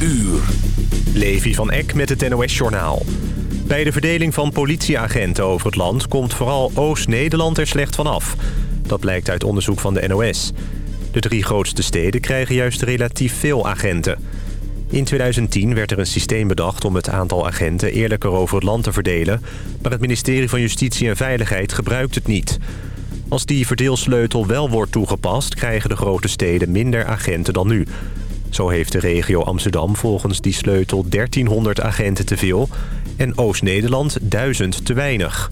uur. Levi van Eck met het NOS-journaal. Bij de verdeling van politieagenten over het land... komt vooral Oost-Nederland er slecht van af. Dat blijkt uit onderzoek van de NOS. De drie grootste steden krijgen juist relatief veel agenten. In 2010 werd er een systeem bedacht om het aantal agenten... eerlijker over het land te verdelen... maar het ministerie van Justitie en Veiligheid gebruikt het niet... Als die verdeelsleutel wel wordt toegepast... krijgen de grote steden minder agenten dan nu. Zo heeft de regio Amsterdam volgens die sleutel 1300 agenten te veel... en Oost-Nederland 1000 te weinig.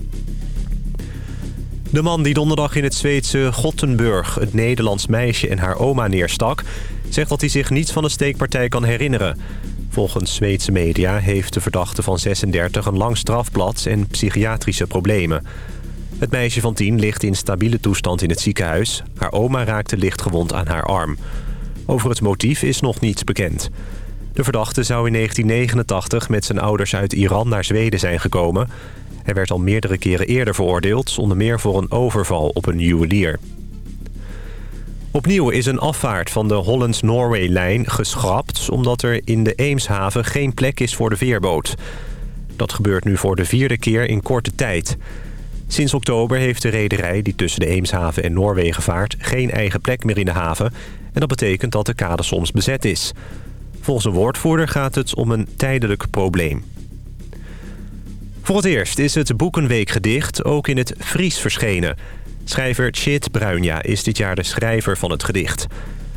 De man die donderdag in het Zweedse Gothenburg... het Nederlands meisje en haar oma neerstak... zegt dat hij zich niets van de steekpartij kan herinneren. Volgens Zweedse media heeft de verdachte van 36 een lang strafblad... en psychiatrische problemen... Het meisje van 10 ligt in stabiele toestand in het ziekenhuis. Haar oma raakte lichtgewond aan haar arm. Over het motief is nog niets bekend. De verdachte zou in 1989 met zijn ouders uit Iran naar Zweden zijn gekomen. Hij werd al meerdere keren eerder veroordeeld... onder meer voor een overval op een juwelier. Opnieuw is een afvaart van de Hollands-Norway-lijn geschrapt... omdat er in de Eemshaven geen plek is voor de veerboot. Dat gebeurt nu voor de vierde keer in korte tijd... Sinds oktober heeft de rederij die tussen de Eemshaven en Noorwegen vaart... geen eigen plek meer in de haven. En dat betekent dat de kade soms bezet is. Volgens een woordvoerder gaat het om een tijdelijk probleem. Voor het eerst is het Boekenweekgedicht ook in het Fries verschenen. Schrijver Chit Bruinja is dit jaar de schrijver van het gedicht.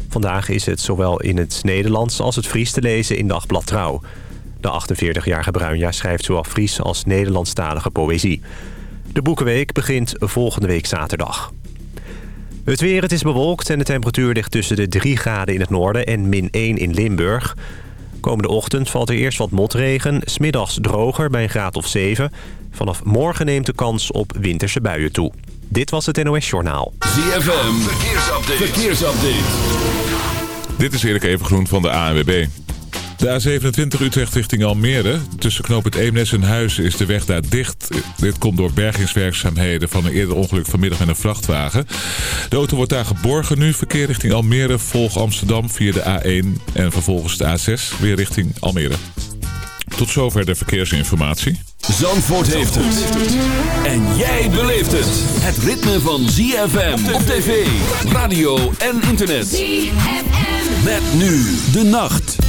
Vandaag is het zowel in het Nederlands als het Fries te lezen in Dagblad Trouw. De 48-jarige Bruinja schrijft zowel Fries als Nederlandstalige poëzie. De Boekenweek begint volgende week zaterdag. Het weer, het is bewolkt en de temperatuur ligt tussen de 3 graden in het noorden en min 1 in Limburg. Komende ochtend valt er eerst wat motregen, smiddags droger bij een graad of 7. Vanaf morgen neemt de kans op winterse buien toe. Dit was het NOS Journaal. ZFM, verkeersupdate. verkeersupdate. Dit is Erik Evengroen van de ANWB. De A27 Utrecht richting Almere. Tussen knoop het Eemnes en Huizen is de weg daar dicht. Dit komt door bergingswerkzaamheden van een eerder ongeluk vanmiddag met een vrachtwagen. De auto wordt daar geborgen nu. Verkeer richting Almere volg Amsterdam via de A1 en vervolgens de A6 weer richting Almere. Tot zover de verkeersinformatie. Zandvoort heeft het. En jij beleeft het. Het ritme van ZFM op tv, radio en internet. ZFM. Met nu de nacht.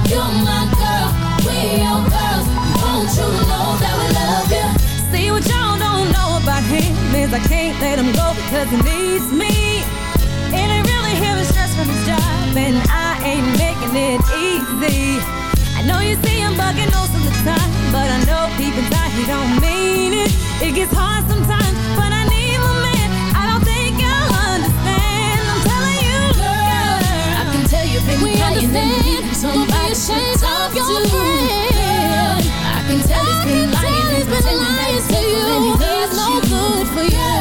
You're my girl, we girls. Won't you know that we love you? See what y'all don't know about him is I can't let him go because he needs me. Really hearing stress from his job, and I ain't making it easy. I know you see bugging most of the time, but I know deep inside he don't mean it. It gets hard sometimes, we crying understand. somebody your friend. I can tell he's been lying and pretending that to you. He's no good for you.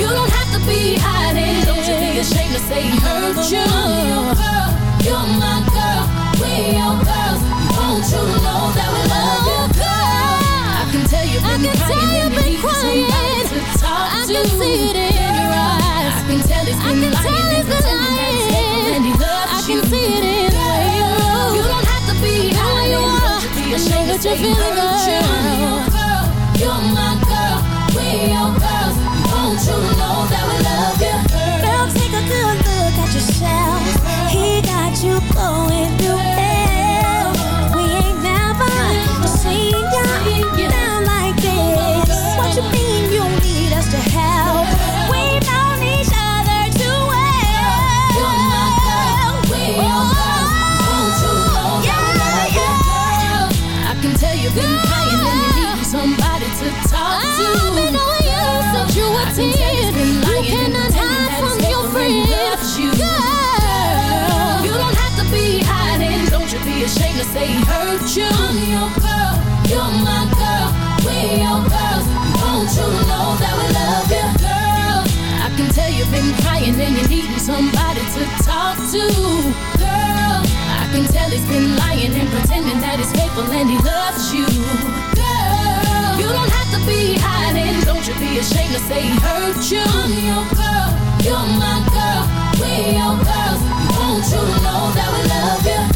You don't have to be hiding. Don't you be ashamed to say hurt you. Girl, you're my girl, we your girls. Won't you know that we love you, girl? I can tell you've been crying you need somebody to. I can see it in your eyes. I can tell been lying hurt you. Girl, you're my girl, we your girls. Won't you know that we love you? Girl, take a good ashamed to be hiding don't you be a to say hurt you. I'm your girl, you're my girl, we your girls. Won't you know that we love you, girl? I can tell you've been crying and you're needing somebody to talk to, girl. I can tell he's been lying and pretending that he's faithful and he loves you, to be hiding. Don't you be ashamed to say he hurt you. I'm your girl, you're my girl, we your girls. Won't you know that we love you?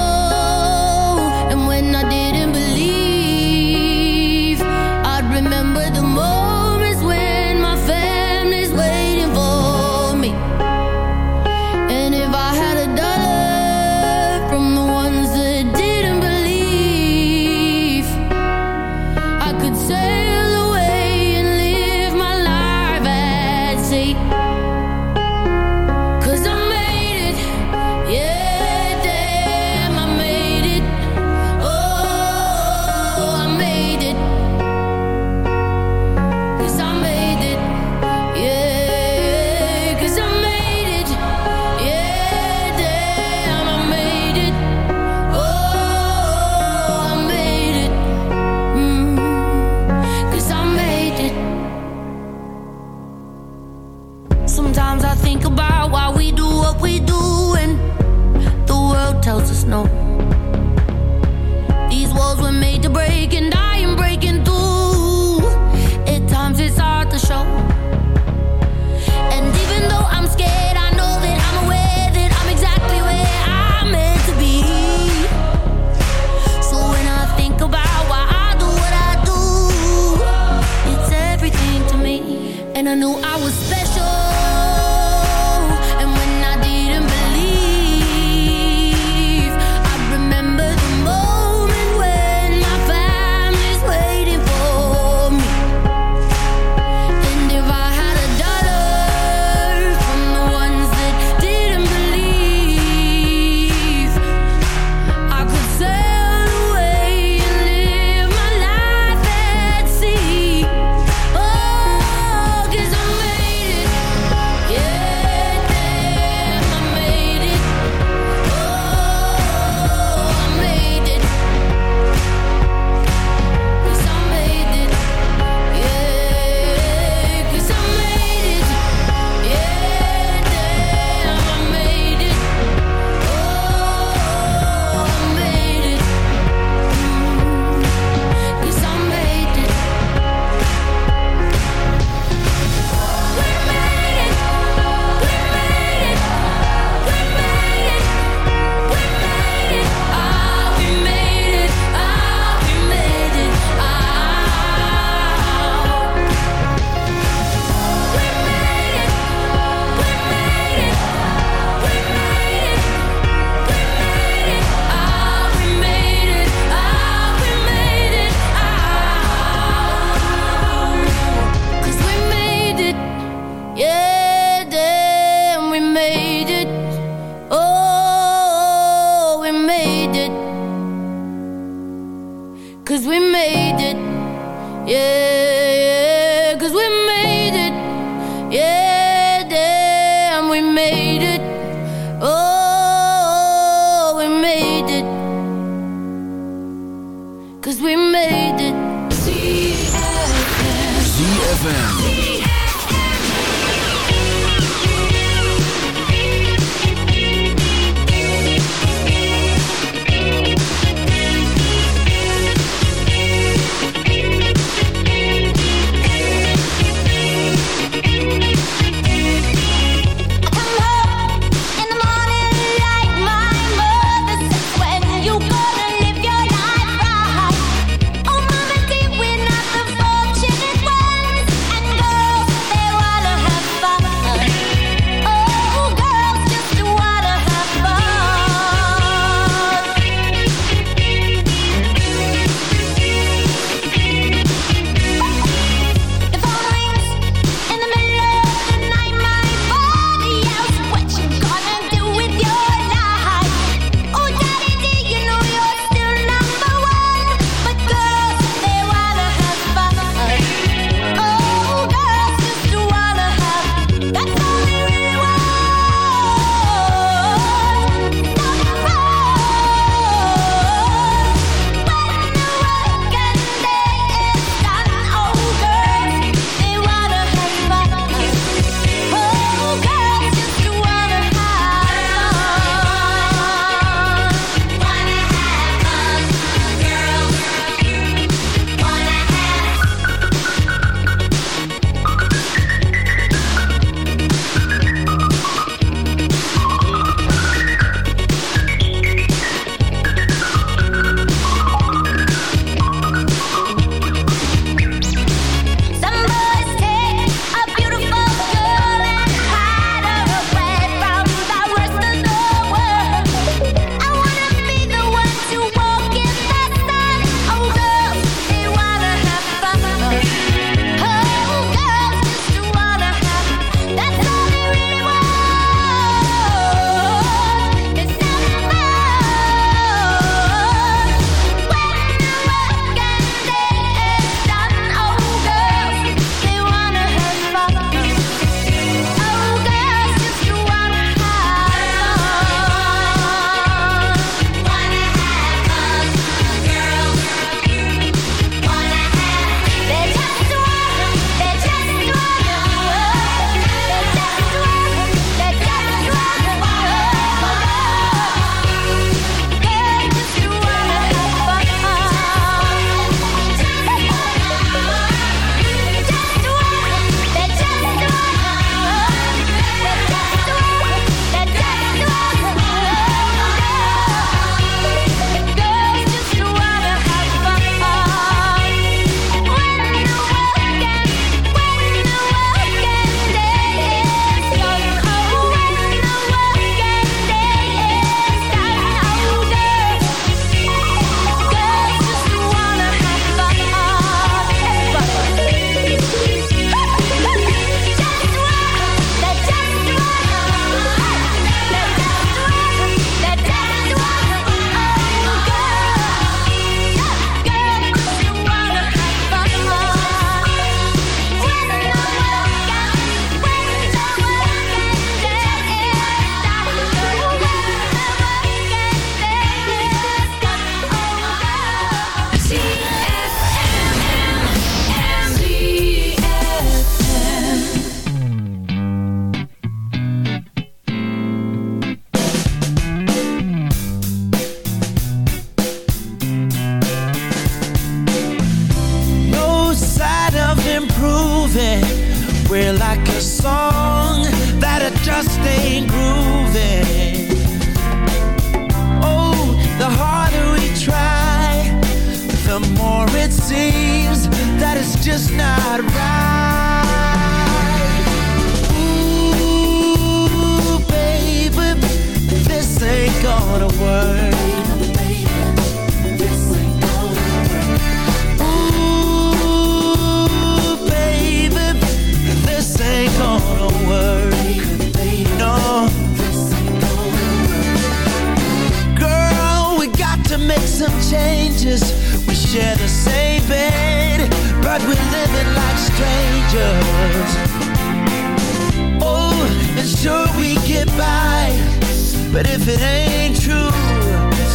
it ain't true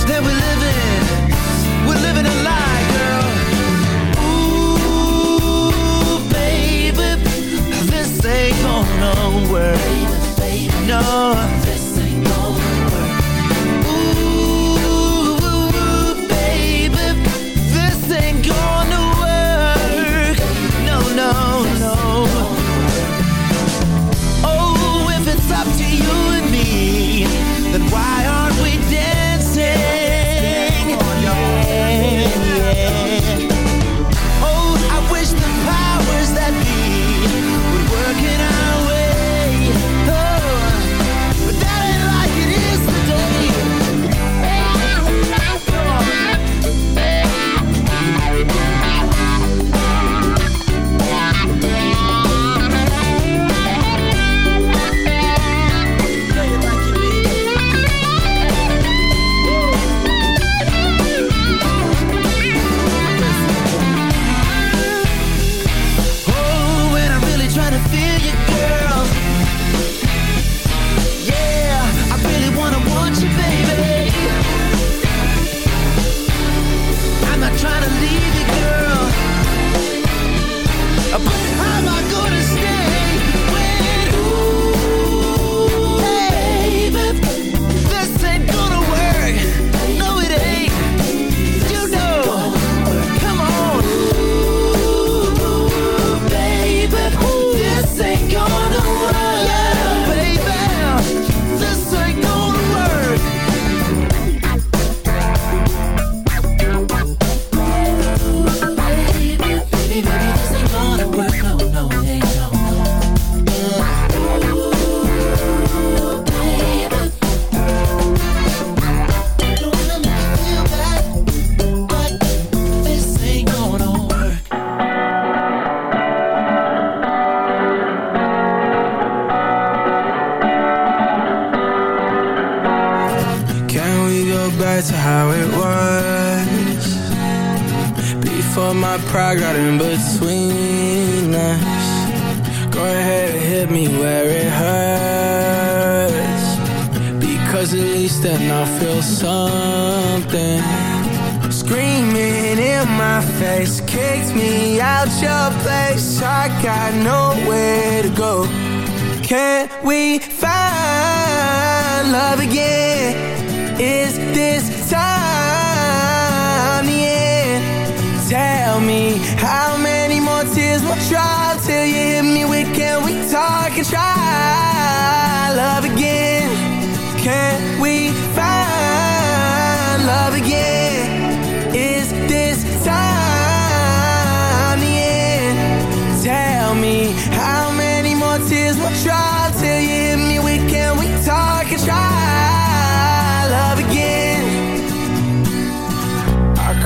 that we're living, we're living a lie, girl. Ooh, baby, this ain't gonna work. No. gonna work, oh no, it ain't. something. Screaming in my face Kicked me out your place. I got nowhere to go.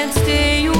can't stay away.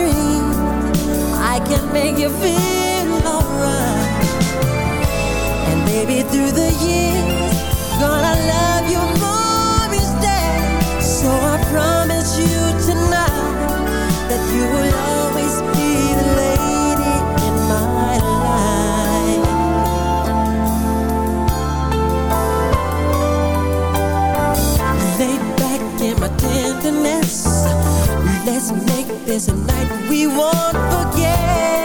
dream. I can make you feel alright. And baby, through the years, gonna love you more each day. So I promise you tonight that you will always be the lady in my life. Lay back in my tenderness. Let's make there's a light we won't forget.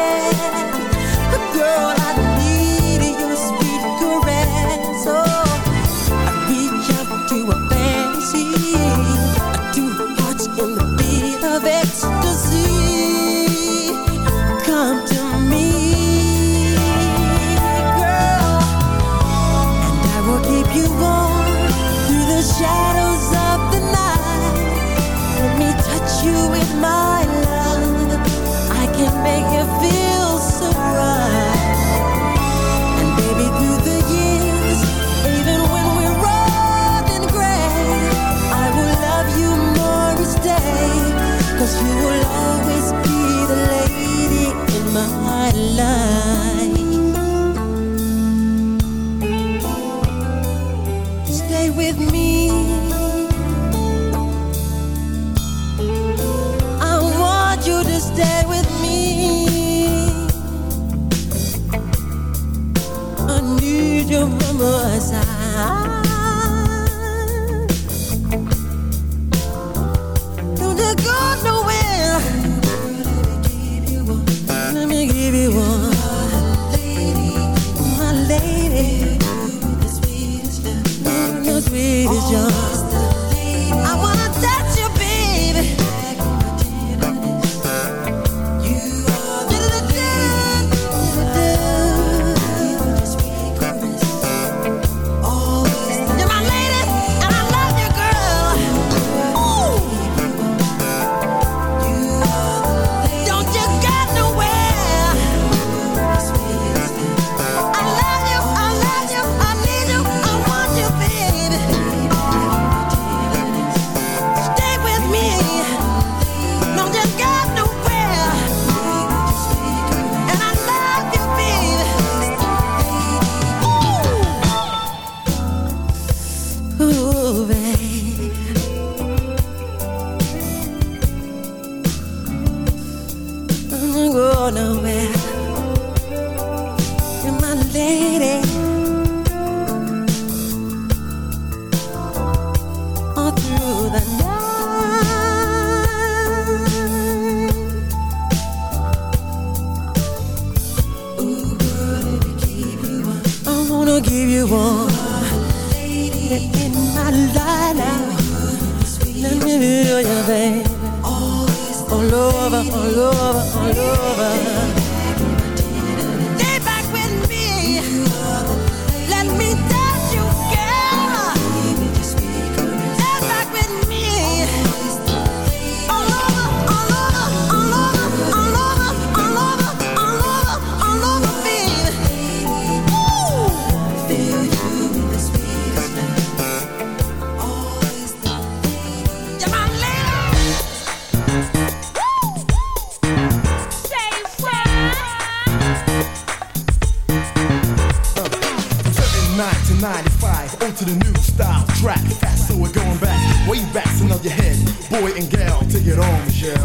It on, Michelle.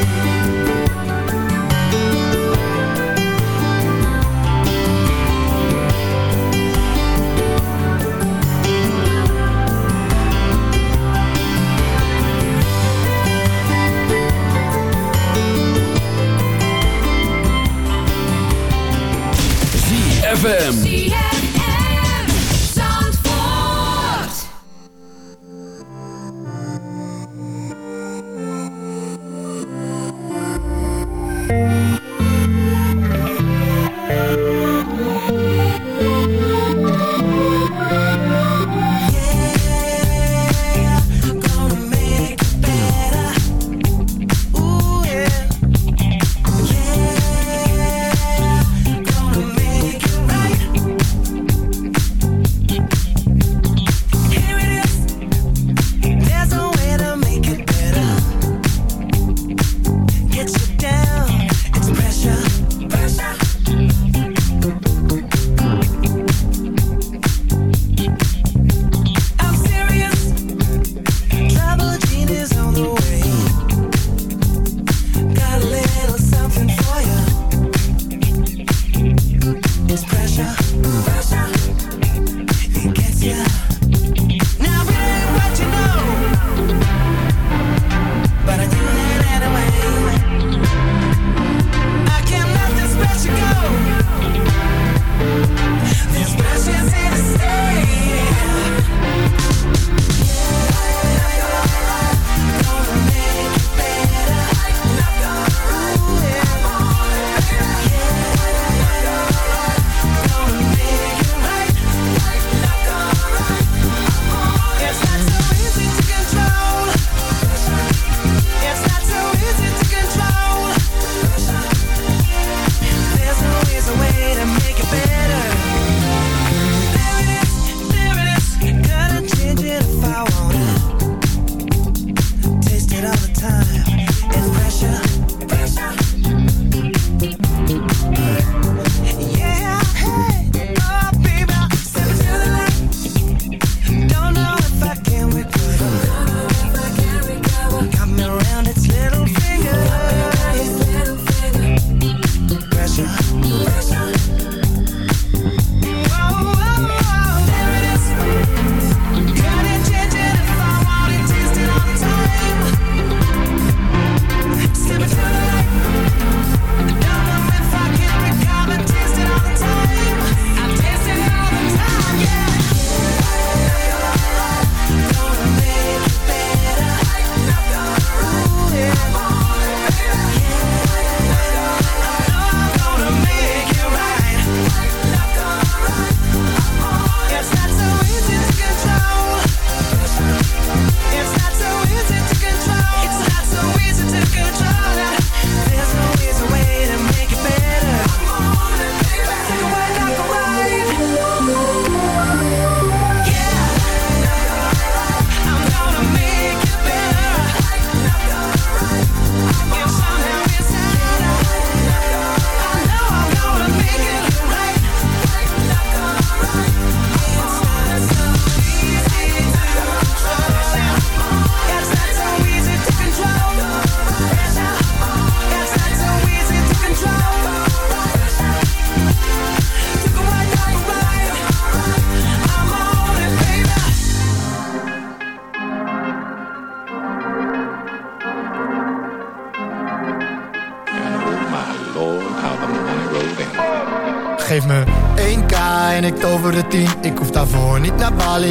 ZFM.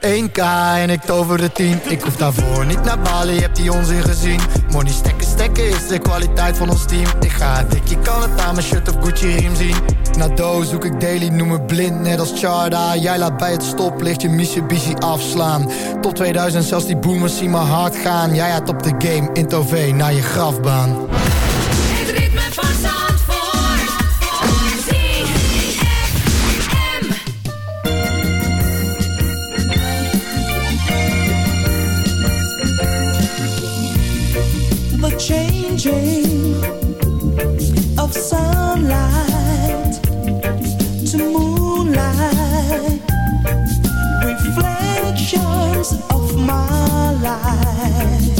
1k en ik tover de 10 Ik hoef daarvoor niet naar Bali, heb die onzin gezien. Money stekken, stekken is de kwaliteit van ons team. Ik ga dik, je kan het aan mijn shirt of Gucci riem zien. Na doos zoek ik daily, noem me blind, net als Charda. Jij laat bij het stoplicht je Mitsubishi afslaan. Top 2000, zelfs die boomers zien me hard gaan. Jij had op de game, in Tove, naar je grafbaan of my life.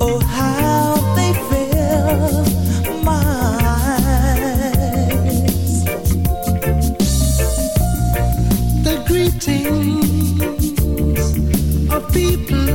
Oh, how they fill my eyes. The greetings of people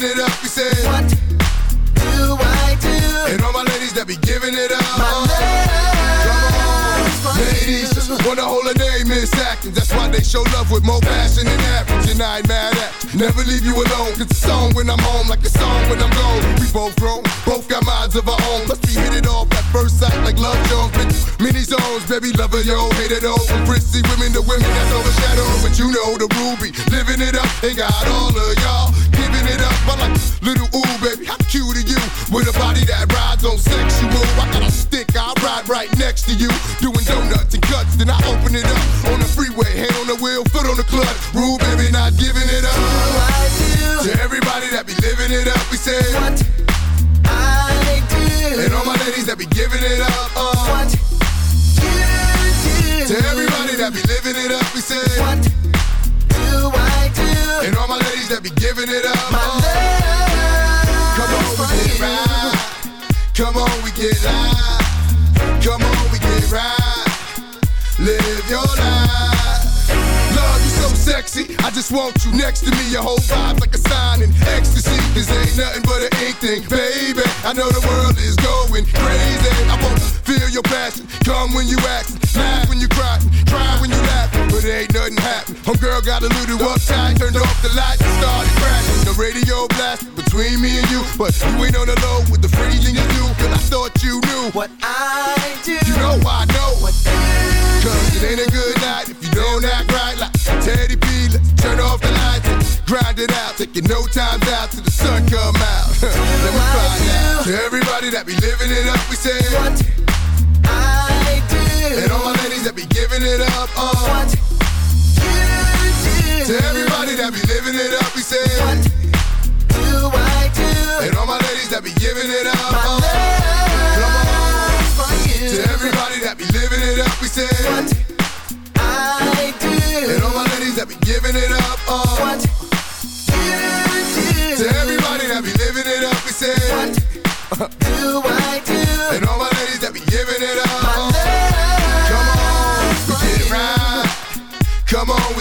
living it up, we say. What do I do? And all my ladies that be giving it up. My Come on. Ladies, wanna hold a name Miss Atkins. That's why they show love with more passion than average. And I ain't mad at you. Never leave you alone. It's a song when I'm home, like a song when I'm gone. We both grown, both got minds of our own. Must be hit it off at first sight like love Jones. Bitch, many zones, baby, lover, yo, hate it all. From prissy women to women that's overshadowed. But you know the ruby, living it up. Ain't got all of y'all giving it up. I like little ooh, baby, how cute are you? With a body that rides on sexual. I got a stick, I ride right next to you. Doing donuts and cuts, then I open it up. On the freeway, hand on the wheel, foot on the clutch. Rule, baby, not giving it up. To everybody that be living it up, we say. What I do. And all my ladies that be giving it up. Uh. What you do. To everybody that be living it up, we say. What do I? And all my ladies that be giving it up. My uh. Come on, we get right. Come on, we get live. Come on, we get right. Live your life. Love, you so sexy. I just want you next to me. Your whole vibe's like a sign in ecstasy. This ain't nothing but an ink thing, baby. I know the world is going crazy. I wanna feel your passion. Come when you act, laugh when you cry, cry when you laugh. But it ain't nothing happen. Homegirl got a little uptight, turned off the lights and started crashing. The radio blasted between me and you, but you ain't on the low with the freezing you do. Cause I thought you knew what I do. You know I know what Cause it ain't a good night if you don't act right like Teddy P. Let's turn off the lights and grind it out. Taking no times out till the sun come out. Let me find out. To everybody that be living it up, we say what And all my ladies that be giving it up, uh. What you do. To everybody that be living it up, we say what do I do. And all my ladies that be giving it up, my uh. Come on. To everybody that be living it up, we say what I do. And all my ladies that be giving it up, uh. What you do. To everybody that be living it up, we say what do I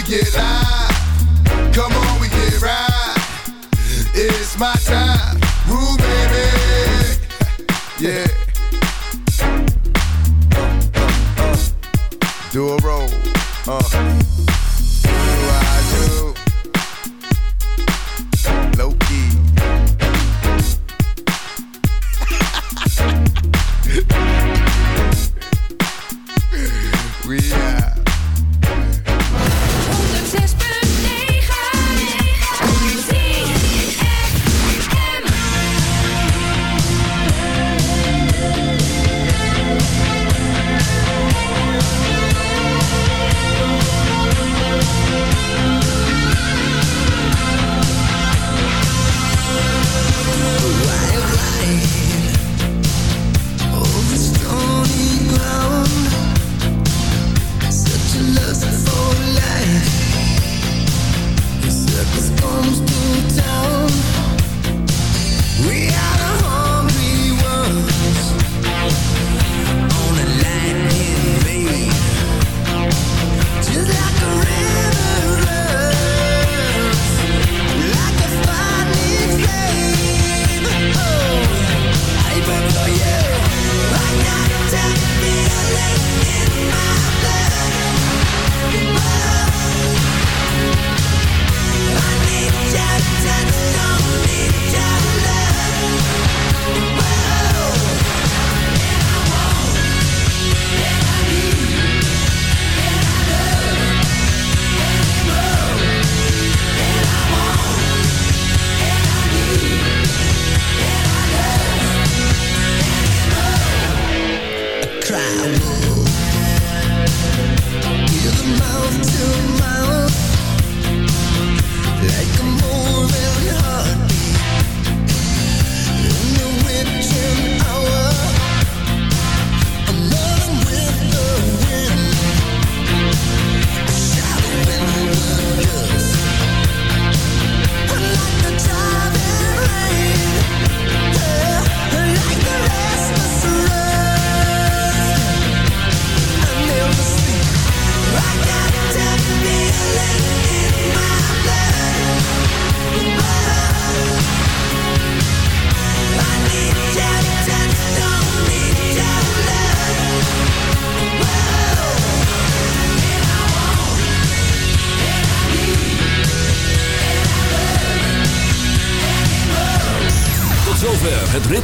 get live.